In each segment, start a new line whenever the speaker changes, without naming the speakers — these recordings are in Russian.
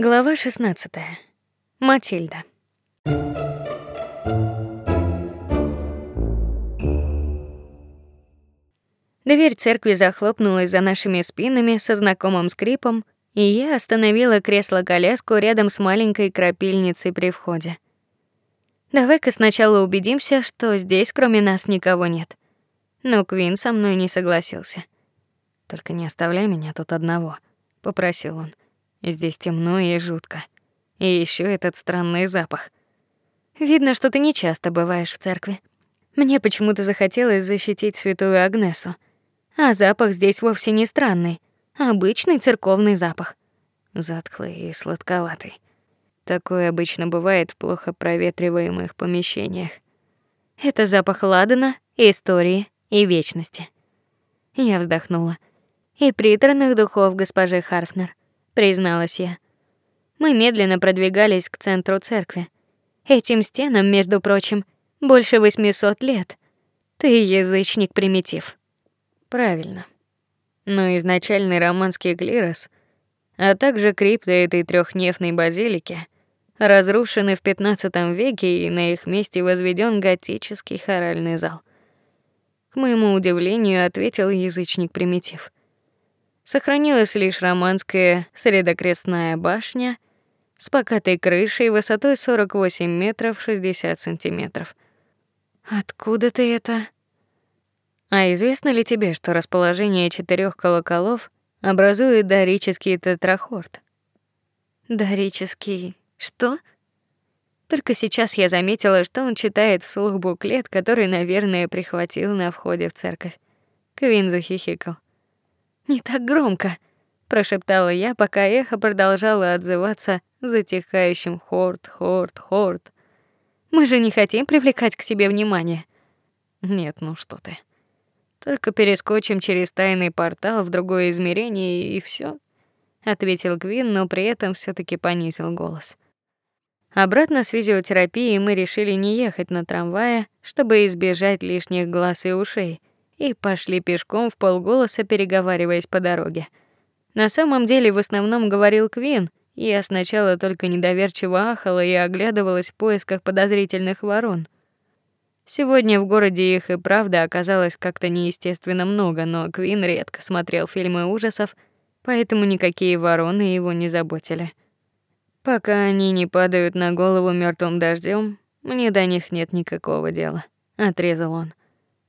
Глава 16. Матильда. Дверь церкви захлопнулась за нашими спинами со знакомым скрипом, и я остановила кресло-коляску рядом с маленькой крапильницей при входе. Давай-ка сначала убедимся, что здесь кроме нас никого нет. Но Квин со мной не согласился. Только не оставляй меня тут одного, попросил он. Здесь темно и жутко. И еще этот странный запах. Видно, что ты не часто бываешь в церкви. Мне почему-то захотелось защитить святую Агнесу. А запах здесь вовсе не странный, обычный церковный запах, затхлый и сладковатый. Такое обычно бывает в плохо проветриваемых помещениях. Это запах ладана, истории и вечности. Я вздохнула. И приторных духов госпожи Харфнер призналась я. Мы медленно продвигались к центру церкви. Этим стенам, между прочим, больше 800 лет. Ты язычник примитив. Правильно. Но изначальный романский клирос, а также крипта этой трехнефной базилики разрушены в XV веке, и на их месте возведен готический хоральный зал. К моему удивлению, ответил язычник примитив. Сохранилась лишь романская средокрестная башня с покатой крышей высотой 48 метров 60 сантиметров. Откуда ты это? А известно ли тебе, что расположение четырех колоколов образует дорический тетрахорд? Дорический что? Только сейчас я заметила, что он читает вслух буклет, который, наверное, прихватил на входе в церковь. Квин захихикал. Не так громко, прошептала я, пока эхо продолжало отзываться затихающим хорд, хорд, хорд. Мы же не хотим привлекать к себе внимание. Нет, ну что ты. Только перескочим через тайный портал в другое измерение и все, ответил Квин, но при этом все таки понизил голос. Обратно с физиотерапии мы решили не ехать на трамвае, чтобы избежать лишних глаз и ушей и пошли пешком в полголоса, переговариваясь по дороге. На самом деле, в основном говорил Квин. Я сначала только недоверчиво ахала и оглядывалась в поисках подозрительных ворон. Сегодня в городе их и правда оказалось как-то неестественно много, но Квин редко смотрел фильмы ужасов, поэтому никакие вороны его не заботили. Пока они не падают на голову мертвым дождем, мне до них нет никакого дела, отрезал он.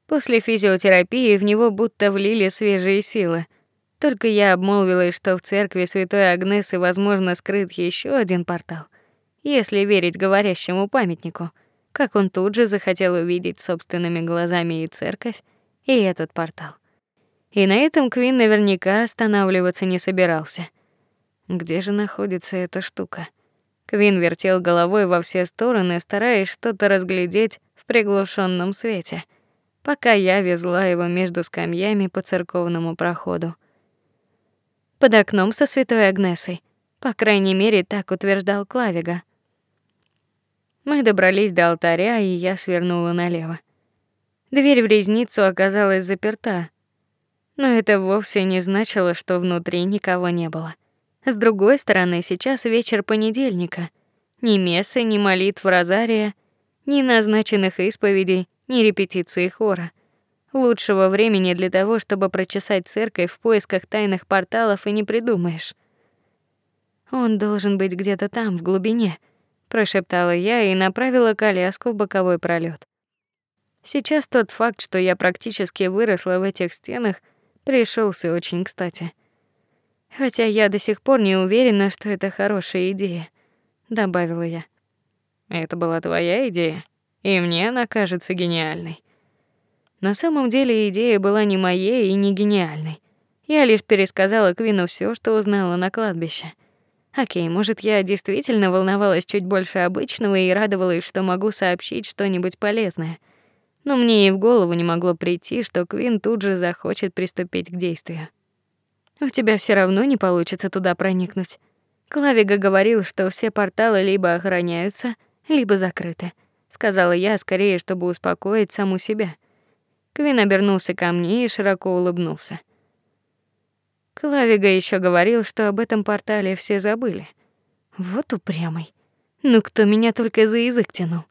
После физиотерапии в него будто влили свежие силы. Только я обмолвилась, что в церкви Святой Агнесы возможно скрыт еще один портал, если верить говорящему памятнику. Как он тут же захотел увидеть собственными глазами и церковь, и этот портал. И на этом Квин наверняка останавливаться не собирался. Где же находится эта штука? Квин вертел головой во все стороны, стараясь что-то разглядеть в приглушенном свете пока я везла его между скамьями по церковному проходу. Под окном со святой Агнесой, по крайней мере, так утверждал Клавига. Мы добрались до алтаря, и я свернула налево. Дверь в резницу оказалась заперта, но это вовсе не значило, что внутри никого не было. С другой стороны, сейчас вечер понедельника. Ни мессы, ни молитв розария, ни назначенных исповедей ни репетиции хора. Лучшего времени для того, чтобы прочесать церковь в поисках тайных порталов и не придумаешь. Он должен быть где-то там, в глубине, прошептала я и направила коляску в боковой пролет. Сейчас тот факт, что я практически выросла в этих стенах, пришелся очень кстати. Хотя я до сих пор не уверена, что это хорошая идея, добавила я. Это была твоя идея? И мне она кажется гениальной. На самом деле идея была не моей и не гениальной. Я лишь пересказала Квину все, что узнала на кладбище. О'кей, может, я действительно волновалась чуть больше обычного и радовалась, что могу сообщить что-нибудь полезное. Но мне и в голову не могло прийти, что Квин тут же захочет приступить к действию. У тебя все равно не получится туда проникнуть. Клавига говорил, что все порталы либо охраняются, либо закрыты сказала я, скорее, чтобы успокоить саму себя. Квин обернулся ко мне и широко улыбнулся. Клавига еще говорил, что об этом портале все забыли. Вот упрямый. Ну кто меня только за язык тянул?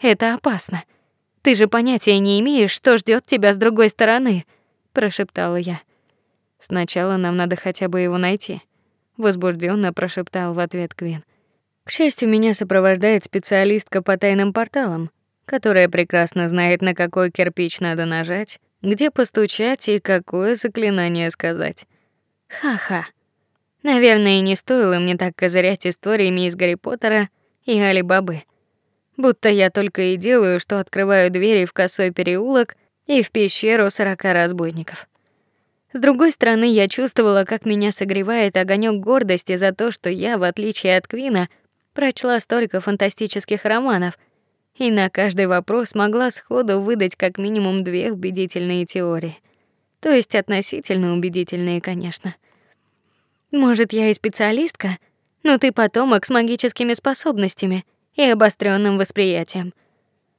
Это опасно. Ты же понятия не имеешь, что ждет тебя с другой стороны, прошептала я. Сначала нам надо хотя бы его найти, возбужденно прошептал в ответ Квин. К счастью, меня сопровождает специалистка по тайным порталам, которая прекрасно знает, на какой кирпич надо нажать, где постучать и какое заклинание сказать. Ха-ха. Наверное, не стоило мне так козырять историями из Гарри Поттера и Али-Бабы. Будто я только и делаю, что открываю двери в косой переулок и в пещеру сорока разбойников. С другой стороны, я чувствовала, как меня согревает огонек гордости за то, что я, в отличие от Квина, прочла столько фантастических романов и на каждый вопрос могла сходу выдать как минимум две убедительные теории. То есть относительно убедительные, конечно. Может, я и специалистка, но ты потомок с магическими способностями и обостренным восприятием.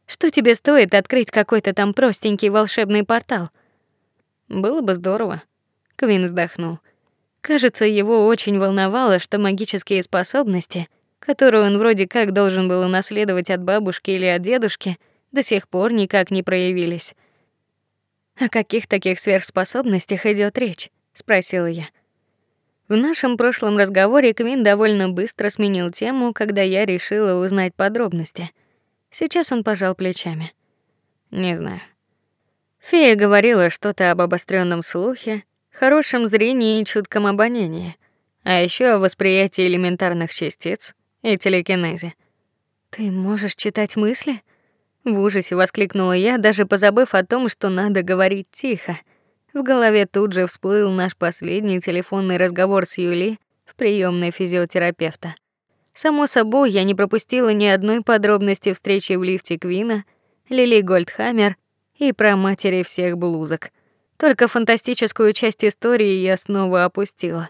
Что тебе стоит открыть какой-то там простенький волшебный портал? Было бы здорово. Квин вздохнул. Кажется, его очень волновало, что магические способности, которые он вроде как должен был унаследовать от бабушки или от дедушки, до сих пор никак не проявились. О каких таких сверхспособностях идет речь? спросила я. В нашем прошлом разговоре Квин довольно быстро сменил тему, когда я решила узнать подробности. Сейчас он пожал плечами. Не знаю. Фея говорила что-то об обостренном слухе, хорошем зрении и чутком обонянии, а еще о восприятии элементарных частиц и телекинезе. Ты можешь читать мысли? В ужасе воскликнула я, даже позабыв о том, что надо говорить тихо. В голове тут же всплыл наш последний телефонный разговор с Юли в приемной физиотерапевта. Само собой, я не пропустила ни одной подробности встречи в лифте Квина, Лили Гольдхаммер и про матери всех блузок. Только фантастическую часть истории я снова опустила.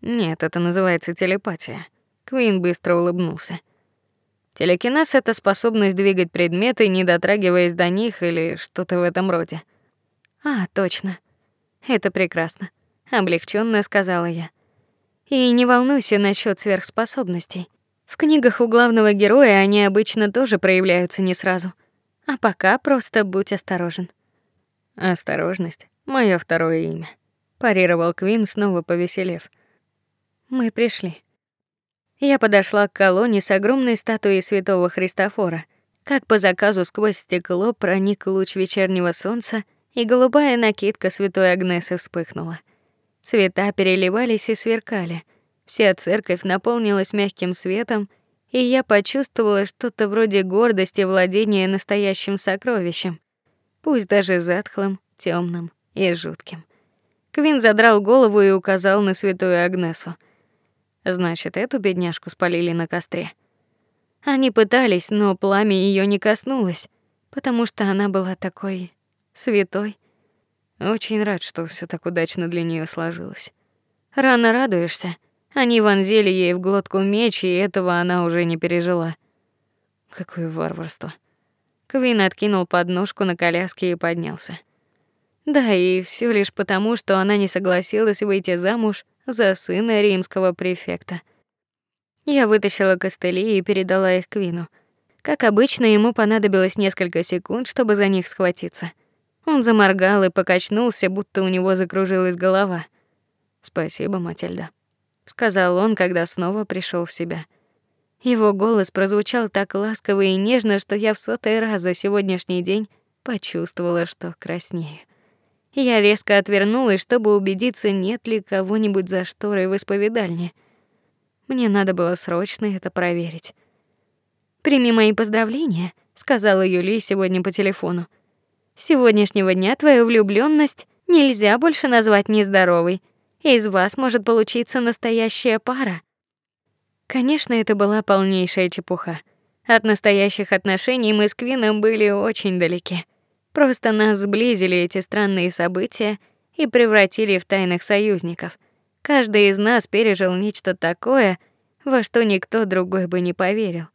Нет, это называется телепатия. Квин быстро улыбнулся. Телекинез это способность двигать предметы, не дотрагиваясь до них или что-то в этом роде. А, точно. Это прекрасно, облегченно сказала я. И не волнуйся насчет сверхспособностей. В книгах у главного героя они обычно тоже проявляются не сразу. А пока просто будь осторожен. Осторожность мое второе имя, парировал Квин, снова повеселев. Мы пришли. Я подошла к колонне с огромной статуей Святого Христофора. Как по заказу сквозь стекло проник луч вечернего солнца и голубая накидка святой Агнесы вспыхнула. Цвета переливались и сверкали. Вся церковь наполнилась мягким светом, и я почувствовала что-то вроде гордости владения настоящим сокровищем, пусть даже затхлым, темным и жутким. Квин задрал голову и указал на святую Агнесу. Значит, эту бедняжку спалили на костре. Они пытались, но пламя ее не коснулось, потому что она была такой святой. Очень рад, что все так удачно для нее сложилось. Рано радуешься. Они вонзили ей в глотку меч, и этого она уже не пережила. Какое варварство. Квин откинул подножку на коляске и поднялся. Да, и все лишь потому, что она не согласилась выйти замуж за сына римского префекта. Я вытащила костыли и передала их Квину. Как обычно, ему понадобилось несколько секунд, чтобы за них схватиться. Он заморгал и покачнулся, будто у него закружилась голова. "Спасибо, Матильда", сказал он, когда снова пришел в себя. Его голос прозвучал так ласково и нежно, что я в сотый раз за сегодняшний день почувствовала, что краснею. Я резко отвернулась, чтобы убедиться, нет ли кого-нибудь за шторой в исповедальне. Мне надо было срочно это проверить. Прими мои поздравления, сказала Юлия сегодня по телефону. С сегодняшнего дня твою влюблённость нельзя больше назвать нездоровой. Из вас может получиться настоящая пара. Конечно, это была полнейшая чепуха. От настоящих отношений мы с Квином были очень далеки. Просто нас сблизили эти странные события и превратили в тайных союзников. Каждый из нас пережил нечто такое, во что никто другой бы не поверил.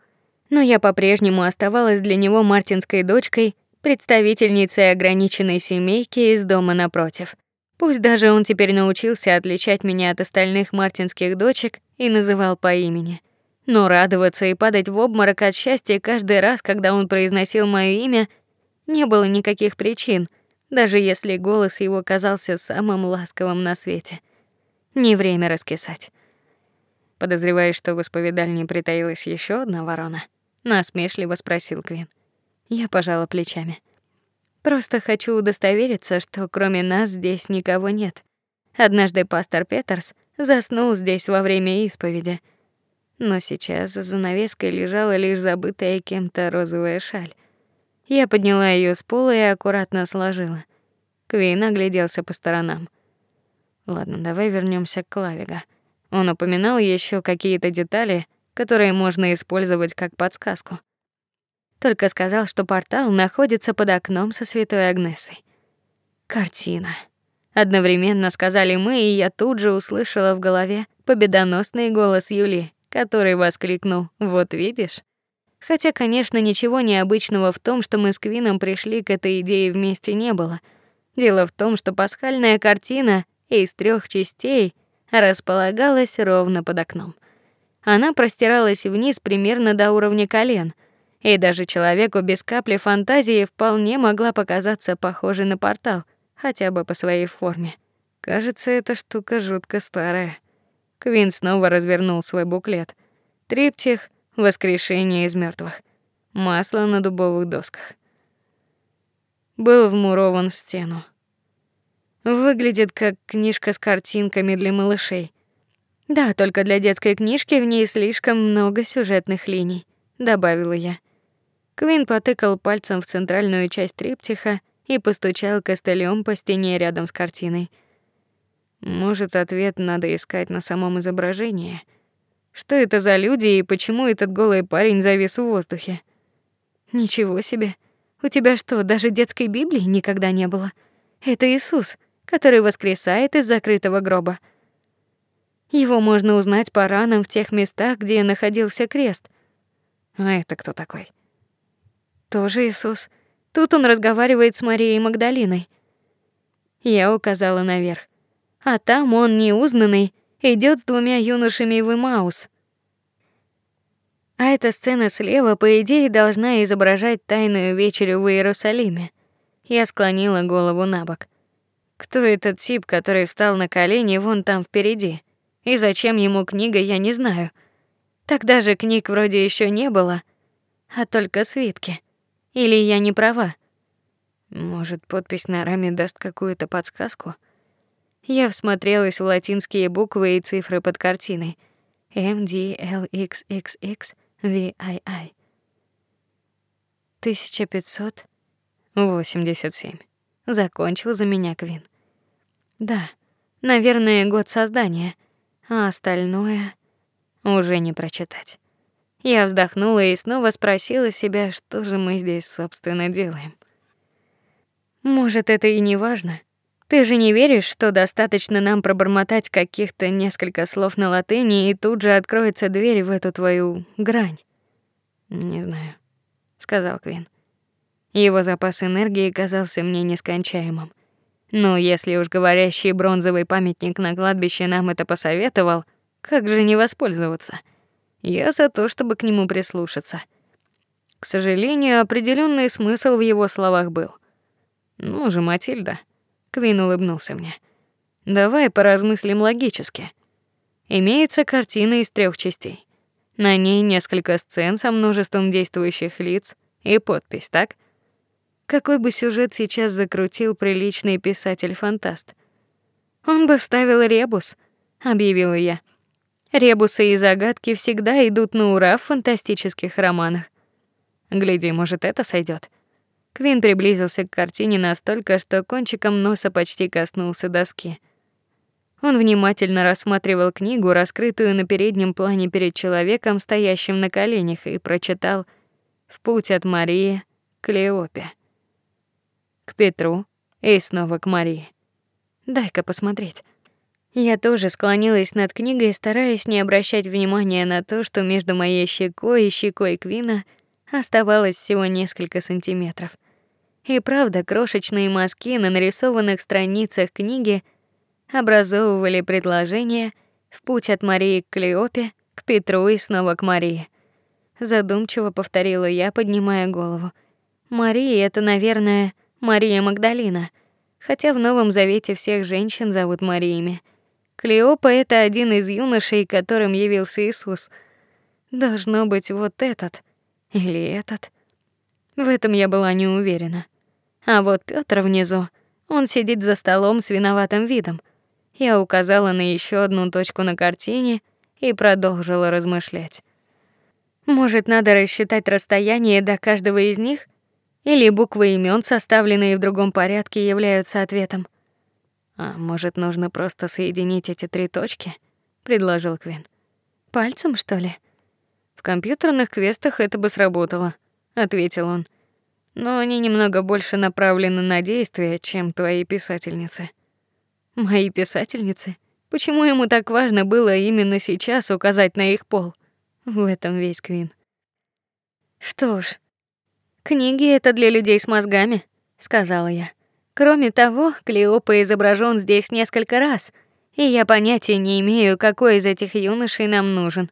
Но я по-прежнему оставалась для него мартинской дочкой представительницей ограниченной семейки из дома напротив. Пусть даже он теперь научился отличать меня от остальных мартинских дочек и называл по имени. Но радоваться и падать в обморок от счастья каждый раз, когда он произносил моё имя, не было никаких причин, даже если голос его казался самым ласковым на свете. Не время раскисать. Подозреваешь, что в исповедальне притаилась еще одна ворона? насмешливо спросил Квин. Я пожала плечами. Просто хочу удостовериться, что кроме нас здесь никого нет. Однажды пастор Петерс заснул здесь во время исповеди. Но сейчас за занавеской лежала лишь забытая кем-то розовая шаль. Я подняла ее с пола и аккуратно сложила. Квин огляделся по сторонам. Ладно, давай вернемся к Клавига. Он упоминал еще какие-то детали, которые можно использовать как подсказку. Только сказал, что портал находится под окном со Святой Агнесой. Картина. Одновременно сказали мы, и я тут же услышала в голове победоносный голос Юли, который воскликнул: "Вот видишь?" Хотя, конечно, ничего необычного в том, что мы с Квином пришли к этой идее вместе не было. Дело в том, что пасхальная картина из трех частей располагалась ровно под окном. Она простиралась вниз примерно до уровня колен, и даже человеку без капли фантазии вполне могла показаться похожей на портал, хотя бы по своей форме. Кажется, эта штука жутко старая. Квин снова развернул свой буклет. Триптих Воскрешение из мертвых. Масло на дубовых досках. Был вмурован в стену. Выглядит как книжка с картинками для малышей. Да, только для детской книжки в ней слишком много сюжетных линий, добавила я. Квин потыкал пальцем в центральную часть триптиха и постучал костылем по стене рядом с картиной. Может, ответ надо искать на самом изображении. Что это за люди и почему этот голый парень завис в воздухе? Ничего себе. У тебя что, даже детской Библии никогда не было? Это Иисус, который воскресает из закрытого гроба. Его можно узнать по ранам в тех местах, где находился крест. А это кто такой? Тоже Иисус. Тут он разговаривает с Марией Магдалиной. Я указала наверх. А там он неузнанный идет с двумя юношами в Имаус. А эта сцена слева, по идее, должна изображать тайную вечерю в Иерусалиме. Я склонила голову набок. Кто этот тип, который встал на колени вон там впереди? И зачем ему книга, я не знаю. Тогда же книг вроде еще не было, а только свитки. Или я не права? Может, подпись на раме даст какую-то подсказку? Я всмотрелась в латинские буквы и цифры под картиной. M D L X X X V I I. 1587. Закончил за меня Квин. Да, наверное, год создания, а остальное уже не прочитать. Я вздохнула и снова спросила себя, что же мы здесь собственно делаем. Может, это и не важно. Ты же не веришь, что достаточно нам пробормотать каких-то несколько слов на латыни, и тут же откроется дверь в эту твою грань? Не знаю, сказал Квин. Его запас энергии казался мне нескончаемым. Но если уж говорящий бронзовый памятник на кладбище нам это посоветовал, как же не воспользоваться? Я за то, чтобы к нему прислушаться. К сожалению, определенный смысл в его словах был. Ну же, Матильда, Квин улыбнулся мне. Давай поразмыслим логически. Имеется картина из трех частей. На ней несколько сцен со множеством действующих лиц и подпись, так? Какой бы сюжет сейчас закрутил приличный писатель-фантаст? Он бы вставил ребус, объявила я. Ребусы и загадки всегда идут на ура в фантастических романах. Гляди, может, это сойдет. Квин приблизился к картине настолько, что кончиком носа почти коснулся доски. Он внимательно рассматривал книгу, раскрытую на переднем плане перед человеком, стоящим на коленях, и прочитал: "В путь от Марии к Леопе, к Петру и снова к Марии". Дай-ка посмотреть. Я тоже склонилась над книгой, стараясь не обращать внимания на то, что между моей щекой и щекой Квина оставалось всего несколько сантиметров. И правда, крошечные мазки на нарисованных страницах книги образовывали предложение в путь от Марии к Клеопе, к Петру и снова к Марии. Задумчиво повторила я, поднимая голову. Мария это, наверное, Мария Магдалина, хотя в Новом Завете всех женщин зовут Мариями. Клеопа это один из юношей, которым явился Иисус. Должно быть вот этот или этот. В этом я была не уверена. А вот Пётр внизу, он сидит за столом с виноватым видом. Я указала на еще одну точку на картине и продолжила размышлять. Может, надо рассчитать расстояние до каждого из них, или буквы имен, составленные в другом порядке, являются ответом. А может, нужно просто соединить эти три точки, предложил Квин. Пальцем, что ли? В компьютерных квестах это бы сработало, ответил он но они немного больше направлены на действие, чем твои писательницы. Мои писательницы? Почему ему так важно было именно сейчас указать на их пол? В этом весь Квин. Что ж, книги это для людей с мозгами, сказала я. Кроме того, Клеопа изображен здесь несколько раз, и я понятия не имею, какой из этих юношей нам нужен.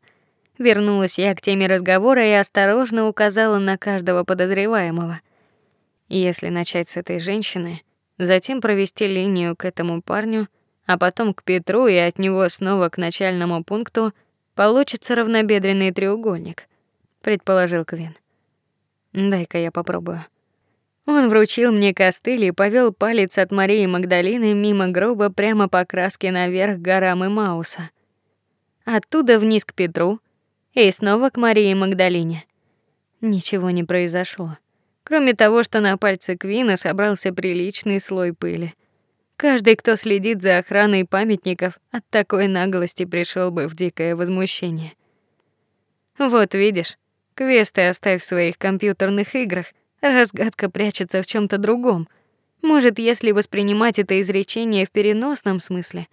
Вернулась я к теме разговора и осторожно указала на каждого подозреваемого. Если начать с этой женщины, затем провести линию к этому парню, а потом к Петру и от него снова к начальному пункту, получится равнобедренный треугольник, предположил Квин. Дай-ка я попробую. Он вручил мне костыль и повел палец от Марии Магдалины мимо гроба прямо по краске наверх горам и Мауса. Оттуда вниз к Петру и снова к Марии Магдалине. Ничего не произошло. Кроме того, что на пальце Квина собрался приличный слой пыли. Каждый, кто следит за охраной памятников, от такой наглости пришел бы в дикое возмущение. Вот видишь, квесты оставь в своих компьютерных играх. Разгадка прячется в чем то другом. Может, если воспринимать это изречение в переносном смысле.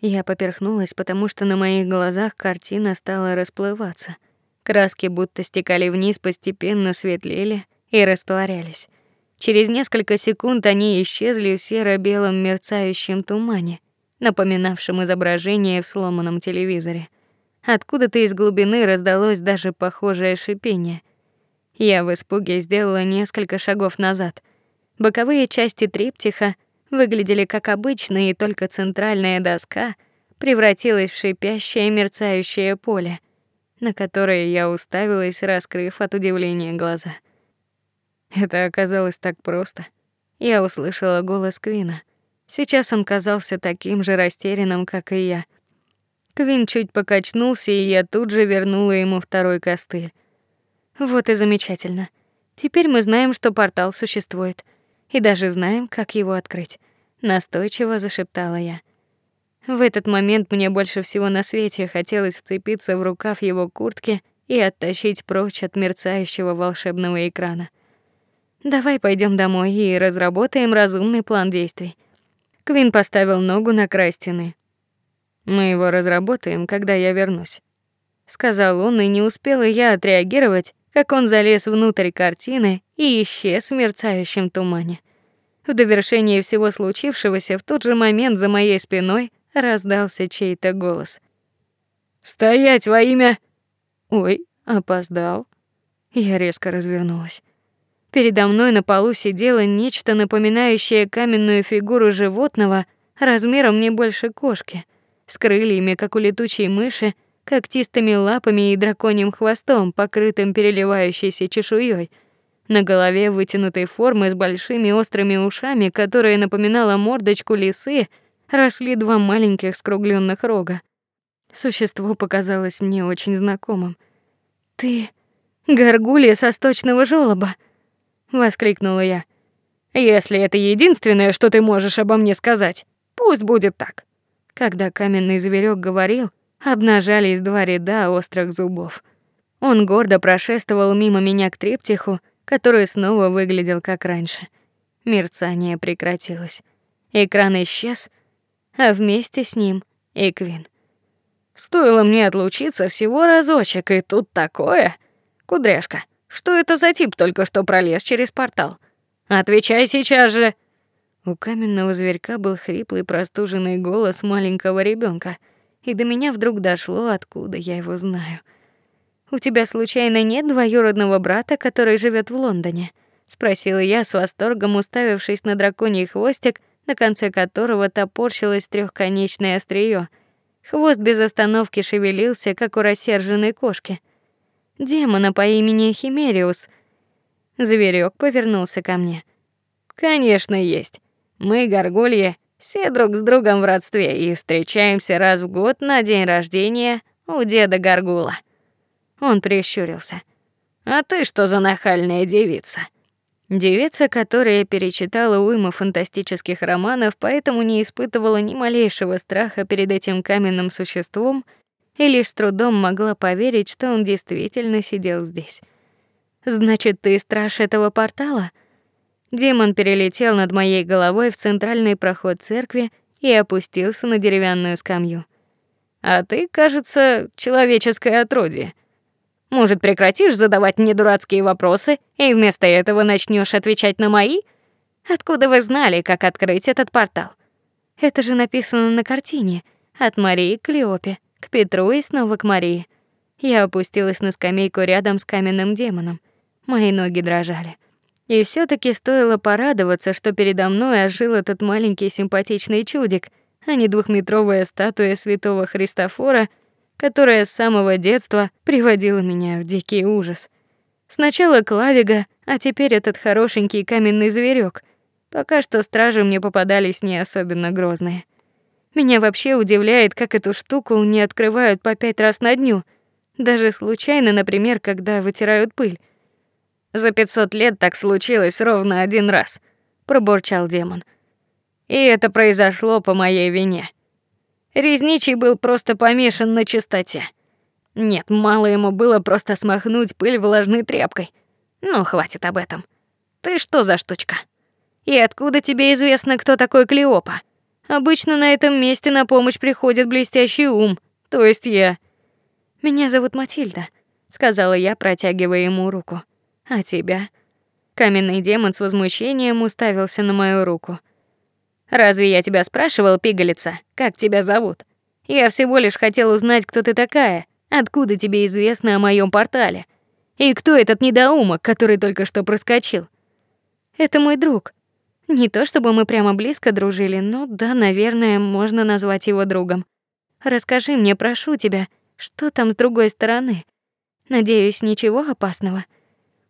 Я поперхнулась, потому что на моих глазах картина стала расплываться. Краски будто стекали вниз, постепенно светлели и растворялись. Через несколько секунд они исчезли в серо-белом мерцающем тумане, напоминавшем изображение в сломанном телевизоре. Откуда-то из глубины раздалось даже похожее шипение. Я в испуге сделала несколько шагов назад. Боковые части триптиха выглядели как обычно, и только центральная доска превратилась в шипящее мерцающее поле на которые я уставилась, раскрыв от удивления глаза. Это оказалось так просто. Я услышала голос Квина. Сейчас он казался таким же растерянным, как и я. Квин чуть покачнулся, и я тут же вернула ему второй костыль. Вот и замечательно. Теперь мы знаем, что портал существует, и даже знаем, как его открыть, настойчиво зашептала я. В этот момент мне больше всего на свете хотелось вцепиться в рукав его куртки и оттащить прочь от мерцающего волшебного экрана. Давай пойдем домой и разработаем разумный план действий. Квин поставил ногу на край стены. Мы его разработаем, когда я вернусь, сказал он, и не успела я отреагировать, как он залез внутрь картины и исчез в мерцающем тумане. В довершение всего случившегося в тот же момент за моей спиной раздался чей-то голос. Стоять во имя Ой, опоздал. Я резко развернулась. Передо мной на полу сидело нечто напоминающее каменную фигуру животного размером не больше кошки, с крыльями, как у летучей мыши, когтистыми лапами и драконьим хвостом, покрытым переливающейся чешуей. На голове вытянутой формы с большими острыми ушами, которая напоминала мордочку лисы, росли два маленьких скругленных рога. Существо показалось мне очень знакомым. Ты горгулья со сточного жёлоба, воскликнула я. Если это единственное, что ты можешь обо мне сказать, пусть будет так. Когда каменный зверек говорил, обнажались два ряда острых зубов. Он гордо прошествовал мимо меня к трептиху, который снова выглядел как раньше. Мерцание прекратилось. Экран исчез, а вместе с ним и Квин. Стоило мне отлучиться всего разочек, и тут такое. Кудряшка,
Что это за тип только что пролез через портал? Отвечай сейчас же.
У каменного зверька был хриплый, простуженный голос маленького ребенка, и до меня вдруг дошло, откуда я его знаю. У тебя случайно нет двоюродного брата, который живет в Лондоне? спросила я с восторгом, уставившись на драконий хвостик, на конце которого топорщилось трехконечное острие. Хвост без остановки шевелился, как у рассерженной кошки. Демона по имени Химериус. Зверек повернулся ко мне.
Конечно, есть. Мы горгульи, все друг с другом в родстве и встречаемся раз в год на день рождения у деда Горгула. Он прищурился. А ты что за нахальная девица?
Девица, которая перечитала уйму фантастических романов, поэтому не испытывала ни малейшего страха перед этим каменным существом и лишь с трудом могла поверить, что он действительно сидел здесь. Значит, ты страж этого портала? Демон перелетел над моей головой в центральный проход церкви и опустился на деревянную скамью.
А ты, кажется, человеческое отродье. Может, прекратишь задавать мне дурацкие вопросы и вместо этого начнешь отвечать на мои?
Откуда вы знали, как открыть этот портал? Это же написано на картине от Марии к Клеопе, к Петру и снова к Марии. Я опустилась на скамейку рядом с каменным демоном. Мои ноги дрожали. И все таки стоило порадоваться, что передо мной ожил этот маленький симпатичный чудик, а не двухметровая статуя святого Христофора которая с самого детства приводила меня в дикий ужас. Сначала Клавига, а теперь этот хорошенький каменный зверек. Пока что стражи мне попадались не особенно грозные. Меня вообще удивляет, как эту штуку не открывают по пять раз на дню, даже случайно, например, когда вытирают пыль.
За пятьсот лет так случилось ровно один раз, пробурчал демон. И это произошло по моей вине. Резничий был просто помешан на чистоте. Нет, мало ему было просто смахнуть пыль влажной тряпкой. Ну, хватит об этом. Ты что за штучка? И откуда тебе известно, кто такой Клеопа? Обычно на этом месте на помощь приходит блестящий ум, то есть я.
Меня зовут Матильда, сказала я, протягивая ему руку. А тебя? Каменный демон с возмущением уставился на мою руку.
Разве я тебя спрашивал, пигалица, как тебя зовут? Я всего лишь хотел узнать, кто ты такая, откуда тебе известно о моем портале. И кто этот недоумок, который только что проскочил?
Это мой друг. Не то чтобы мы прямо близко дружили, но да, наверное, можно назвать его другом. Расскажи мне, прошу тебя, что там с другой стороны? Надеюсь, ничего опасного.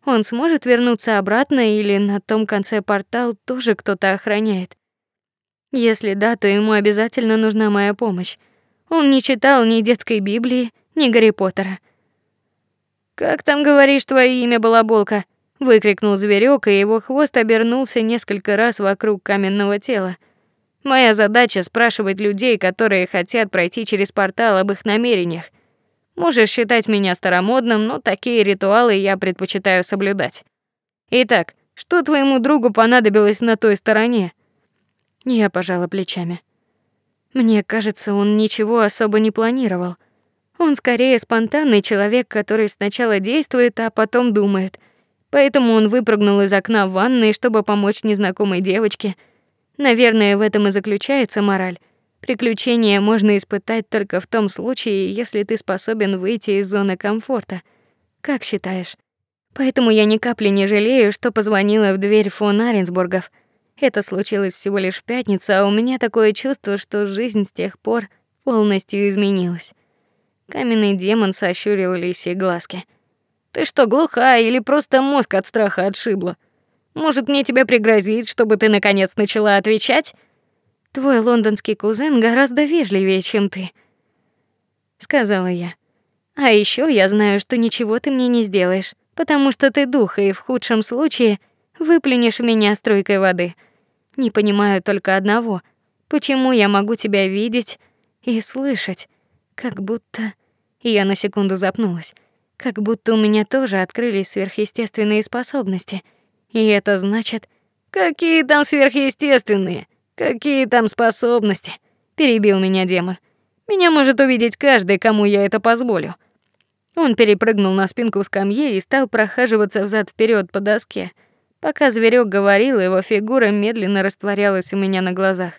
Он сможет вернуться обратно или на том конце портал тоже кто-то охраняет? Если да, то ему обязательно нужна моя помощь. Он не читал ни детской Библии, ни Гарри Поттера.
Как там говоришь твое имя, балаболка? выкрикнул зверек, и его хвост обернулся несколько раз вокруг каменного тела. Моя задача спрашивать людей, которые хотят пройти через портал об их намерениях. Можешь считать меня старомодным, но такие ритуалы я предпочитаю соблюдать. Итак, что твоему другу понадобилось на той стороне?
Я пожала плечами. Мне кажется, он ничего особо не планировал. Он скорее спонтанный человек, который сначала действует, а потом думает. Поэтому он выпрыгнул из окна в ванной, чтобы помочь незнакомой девочке. Наверное, в этом и заключается мораль. Приключения можно испытать только в том случае, если ты способен выйти из зоны комфорта. Как считаешь? Поэтому я ни капли не жалею, что позвонила в дверь фон Аренсбургов. Это случилось всего лишь в пятницу, а у меня такое чувство, что жизнь с тех пор полностью изменилась. Каменный демон сощурил лисьи глазки. Ты что, глухая или просто мозг от страха отшибло? Может, мне тебе пригрозить, чтобы ты наконец начала отвечать? Твой лондонский кузен гораздо вежливее, чем ты, сказала я. А еще я знаю, что ничего ты мне не сделаешь, потому что ты дух, и в худшем случае выплюнешь меня струйкой воды. Не понимаю только одного: почему я могу тебя видеть и слышать, как будто я на секунду запнулась, как будто у меня тоже открылись сверхъестественные способности. И это значит,
какие там сверхъестественные, какие там способности? перебил меня демон. Меня может увидеть каждый, кому я это позволю.
Он перепрыгнул на спинку скамьи и стал прохаживаться взад вперед по доске. Пока зверек говорил, его фигура медленно растворялась у меня на глазах.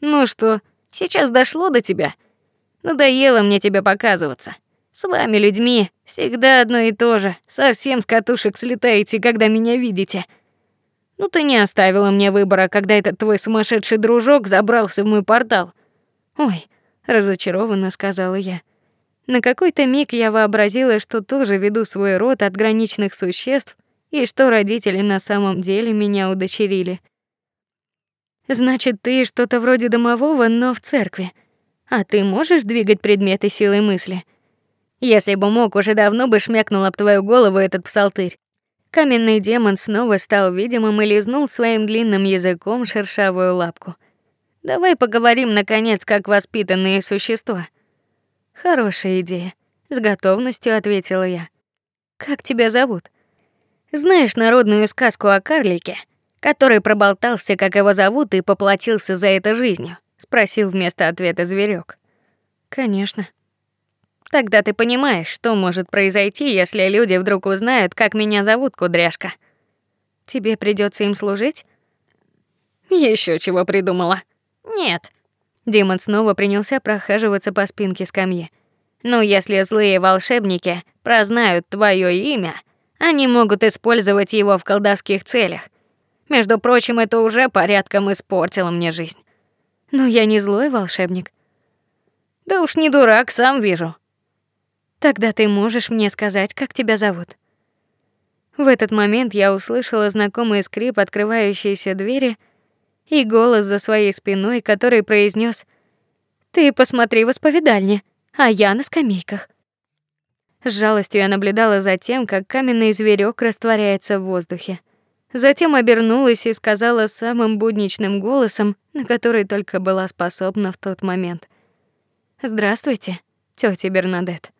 Ну что, сейчас дошло до тебя? Надоело мне тебе показываться. С вами людьми всегда одно и то же. Совсем с катушек слетаете, когда меня видите. Ну ты не оставила мне выбора, когда этот твой сумасшедший дружок забрался в мой портал. Ой, разочарованно сказала я. На какой-то миг я вообразила, что тоже веду свой род от граничных существ и что родители на самом деле меня удочерили. Значит, ты что-то вроде домового, но в церкви. А ты можешь двигать предметы силой мысли? Если бы мог, уже давно бы шмякнул об твою голову этот псалтырь. Каменный демон снова стал видимым и лизнул своим длинным языком шершавую лапку. Давай поговорим наконец, как воспитанные существа. Хорошая идея, с готовностью ответила я. Как тебя зовут? Знаешь народную сказку о карлике, который проболтался, как его зовут, и поплатился за это жизнью? спросил вместо ответа зверек. Конечно. Тогда ты понимаешь, что может произойти, если люди вдруг узнают, как меня зовут, кудряшка. Тебе придется им служить? Еще чего придумала? Нет. Демон снова принялся прохаживаться по спинке скамьи. Ну, если злые волшебники прознают твое имя, они могут использовать его в колдовских целях. Между прочим, это уже порядком испортило мне жизнь. Но я не злой волшебник. Да уж не дурак, сам вижу. Тогда ты можешь мне сказать, как тебя зовут? В этот момент я услышала знакомый скрип открывающейся двери и голос за своей спиной, который произнес: "Ты посмотри в исповедальне, а я на скамейках". С жалостью я наблюдала за тем, как каменный зверек растворяется в воздухе. Затем обернулась и сказала самым будничным голосом, на который только была способна в тот момент: "Здравствуйте, тётя Бернадетт".